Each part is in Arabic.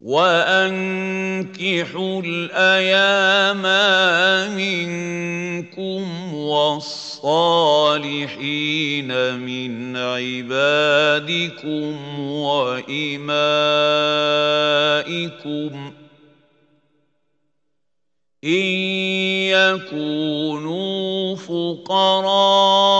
وانكحوا الأيام منكم والصالحين من عبادكم وامائكم ان يكونوا فقراء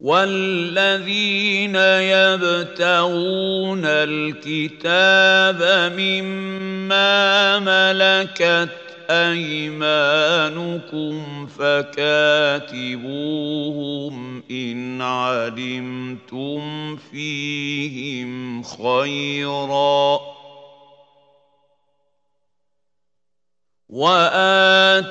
والذين يبتغون الكتاب مما ملكت ايمانكم فكاتبوهم ان علمتم فيهم خيرا واتوهم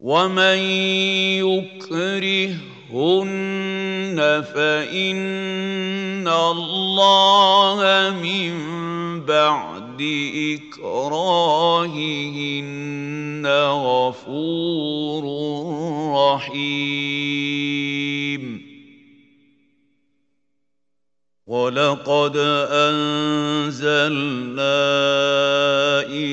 ومن يكرهن فإن الله من بعد إكراههن غفور رحيم. ولقد أنزلنا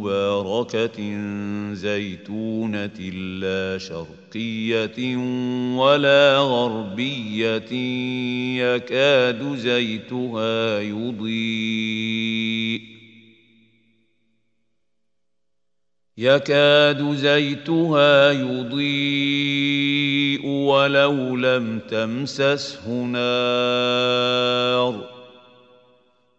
مباركة زيتونة لا شرقية ولا غربية يكاد زيتها يضيء. يكاد زيتها يضيء ولو لم تمسسه نار.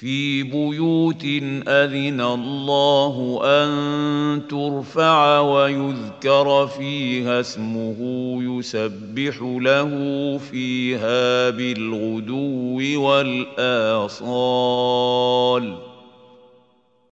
في بيوت أذن الله أن ترفع ويذكر فيها اسمه يسبح له فيها بالغدو والآصال.